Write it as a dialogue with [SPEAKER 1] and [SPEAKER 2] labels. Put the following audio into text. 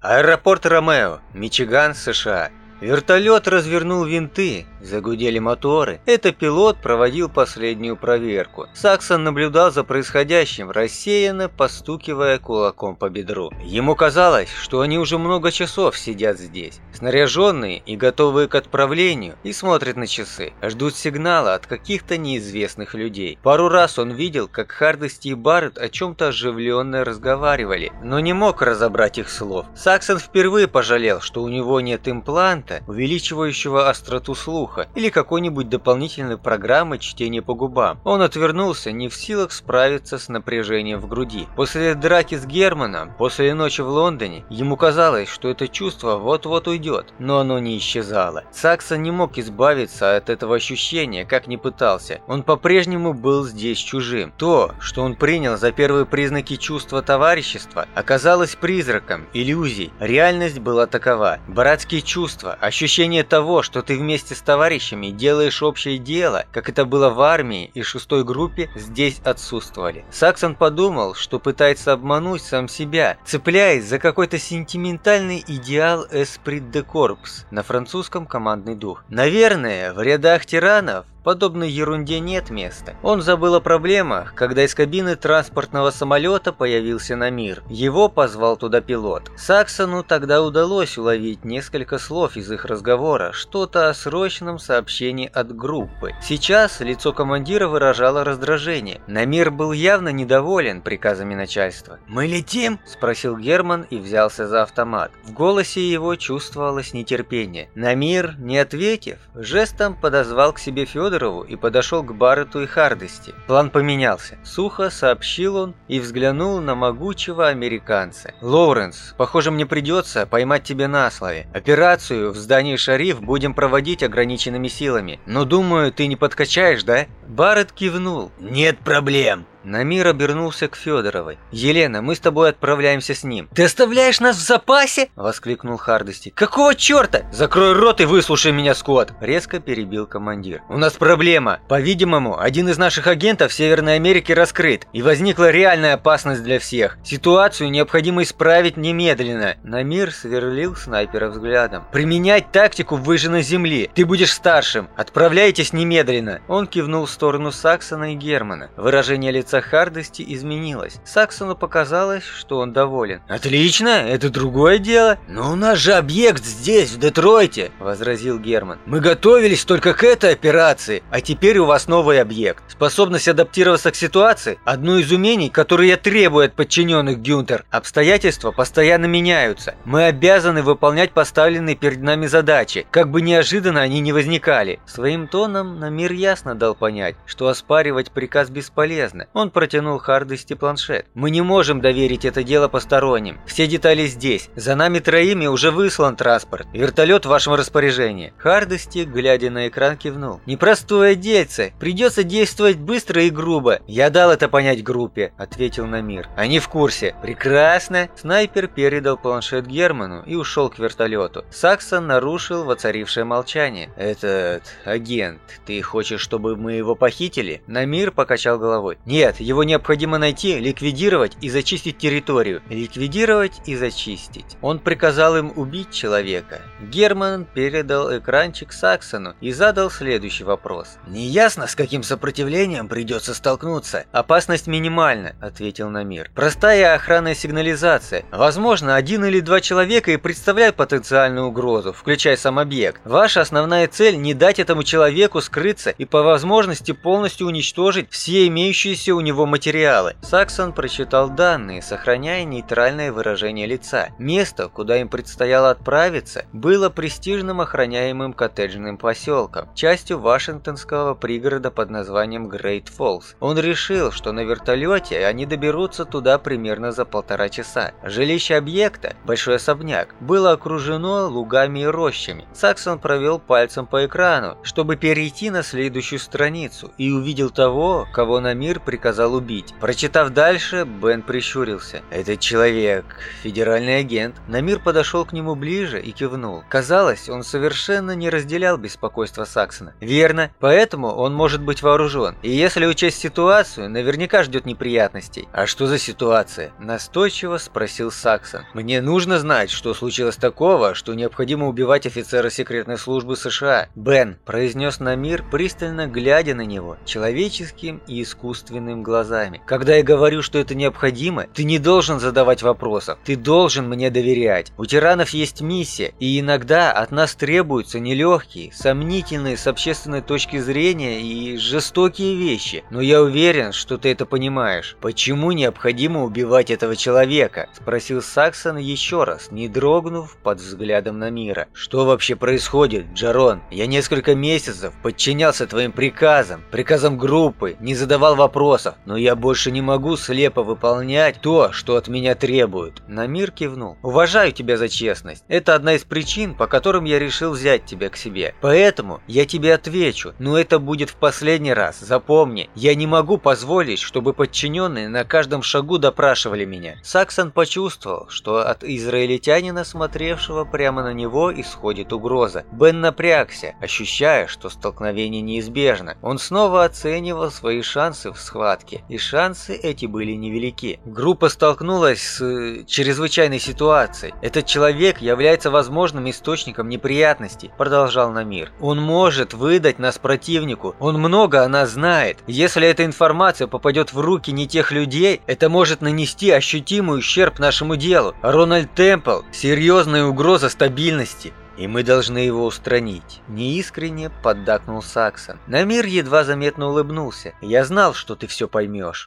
[SPEAKER 1] Аэропорт Ромео, Мичиган, США. Вертолет развернул винты, загудели моторы. Это пилот проводил последнюю проверку. Саксон наблюдал за происходящим, рассеянно постукивая кулаком по бедру. Ему казалось, что они уже много часов сидят здесь, снаряженные и готовые к отправлению, и смотрят на часы, ждут сигнала от каких-то неизвестных людей. Пару раз он видел, как Хардости и Барретт о чем-то оживленно разговаривали, но не мог разобрать их слов. Саксон впервые пожалел, что у него нет импланта, увеличивающего остроту слуха, или какой-нибудь дополнительной программы чтения по губам. Он отвернулся, не в силах справиться с напряжением в груди. После драки с Германом, после ночи в Лондоне, ему казалось, что это чувство вот-вот уйдет, но оно не исчезало. Саксон не мог избавиться от этого ощущения, как ни пытался. Он по-прежнему был здесь чужим. То, что он принял за первые признаки чувства товарищества, оказалось призраком, иллюзией. Реальность была такова. Братские чувства, ощущение того, что ты вместе с товарищами делаешь общее дело, как это было в армии и шестой группе, здесь отсутствовали. Саксон подумал, что пытается обмануть сам себя, цепляясь за какой-то сентиментальный идеал esprit de corps, на французском командный дух. Наверное, в рядах тиранов Подобной ерунде нет места. Он забыл о проблемах, когда из кабины транспортного самолета появился на мир. Его позвал туда пилот. Саксону тогда удалось уловить несколько слов из их разговора, что-то о срочном сообщении от группы. Сейчас лицо командира выражало раздражение. Намир был явно недоволен приказами начальства. «Мы летим?» – спросил Герман и взялся за автомат. В голосе его чувствовалось нетерпение. Намир, не ответив, жестом подозвал к себе Федор Федорову и подошел к Барретту и Хардости. План поменялся. Сухо сообщил он и взглянул на могучего американца. «Лоуренс, похоже, мне придется поймать тебя на слове. Операцию в здании Шариф будем проводить ограниченными силами. Но думаю, ты не подкачаешь, да?» Барретт кивнул. «Нет проблем». Намир обернулся к Федоровой. «Елена, мы с тобой отправляемся с ним». «Ты оставляешь нас в запасе?» – воскликнул Хардости. «Какого черта? Закрой рот и выслушай меня, Скотт!» – резко перебил командир. «У нас проблема. По-видимому, один из наших агентов в Северной Америке раскрыт, и возникла реальная опасность для всех. Ситуацию необходимо исправить немедленно». Намир сверлил снайпера взглядом. «Применять тактику выжженной земли. Ты будешь старшим. Отправляйтесь немедленно». Он кивнул в сторону Саксона и Германа. Выражение лица лица Хардости изменилось. Саксону показалось, что он доволен. «Отлично, это другое дело. Но у нас же объект здесь, в Детройте», – возразил Герман. «Мы готовились только к этой операции, а теперь у вас новый объект. Способность адаптироваться к ситуации – одно из умений, которые требую от подчиненных Гюнтер. Обстоятельства постоянно меняются. Мы обязаны выполнять поставленные перед нами задачи, как бы неожиданно они не возникали». Своим тоном Намир ясно дал понять, что оспаривать приказ бесполезно. Он протянул Хардости планшет. «Мы не можем доверить это дело посторонним. Все детали здесь. За нами троими уже выслан транспорт. Вертолет в вашем распоряжении». Хардости, глядя на экран, кивнул. «Непростое дельце. Придется действовать быстро и грубо. Я дал это понять группе», — ответил Намир. «Они в курсе». «Прекрасно». Снайпер передал планшет Герману и ушел к вертолету. Саксон нарушил воцарившее молчание. «Этот агент, ты хочешь, чтобы мы его похитили?» Намир покачал головой. «Нет, нет, его необходимо найти, ликвидировать и зачистить территорию. Ликвидировать и зачистить. Он приказал им убить человека. Герман передал экранчик Саксону и задал следующий вопрос. «Неясно, с каким сопротивлением придется столкнуться. Опасность минимальна», — ответил Намир. «Простая охранная сигнализация. Возможно, один или два человека и представляют потенциальную угрозу, включая сам объект. Ваша основная цель — не дать этому человеку скрыться и по возможности полностью уничтожить все имеющиеся у него материалы. Саксон прочитал данные, сохраняя нейтральное выражение лица. Место, куда им предстояло отправиться, было престижным охраняемым коттеджным поселком, частью Вашингтонского пригорода под названием Грейт Фоллс. Он решил, что на вертолете они доберутся туда примерно за полтора часа. Жилище объекта, большой особняк, было окружено лугами и рощами. Саксон провел пальцем по экрану, чтобы перейти на следующую страницу, и увидел того, кого на мир приказал приказал убить. Прочитав дальше, Бен прищурился. «Этот человек – федеральный агент». Намир подошел к нему ближе и кивнул. Казалось, он совершенно не разделял беспокойство Саксона. «Верно, поэтому он может быть вооружен. И если учесть ситуацию, наверняка ждет неприятностей». «А что за ситуация?» – настойчиво спросил Саксон. «Мне нужно знать, что случилось такого, что необходимо убивать офицера секретной службы США». «Бен», – произнес Намир, пристально глядя на него, человеческим и искусственным глазами. «Когда я говорю, что это необходимо, ты не должен задавать вопросов. Ты должен мне доверять. У тиранов есть миссия, и иногда от нас требуются нелегкие, сомнительные с общественной точки зрения и жестокие вещи. Но я уверен, что ты это понимаешь. Почему необходимо убивать этого человека?» – спросил Саксон еще раз, не дрогнув под взглядом на мира. «Что вообще происходит, Джарон? Я несколько месяцев подчинялся твоим приказам, приказам группы, не задавал вопросов, но я больше не могу слепо выполнять то, что от меня требуют. Намир кивнул. Уважаю тебя за честность. Это одна из причин, по которым я решил взять тебя к себе. Поэтому я тебе отвечу, но это будет в последний раз. Запомни, я не могу позволить, чтобы подчиненные на каждом шагу допрашивали меня. Саксон почувствовал, что от израильтянина, смотревшего прямо на него, исходит угроза. Бен напрягся, ощущая, что столкновение неизбежно. Он снова оценивал свои шансы в схватке, и шансы эти были невелики. Группа столкнулась с э, чрезвычайной ситуацией. Этот человек является возможным источником неприятностей, продолжал Намир. Он может выдать нас противнику. Он много о нас знает. Если эта информация попадет в руки не тех людей, это может нанести ощутимый ущерб нашему делу. Рональд Темпл – серьезная угроза стабильности и мы должны его устранить», – неискренне поддакнул Саксон. Намир едва заметно улыбнулся. «Я знал, что ты все поймешь».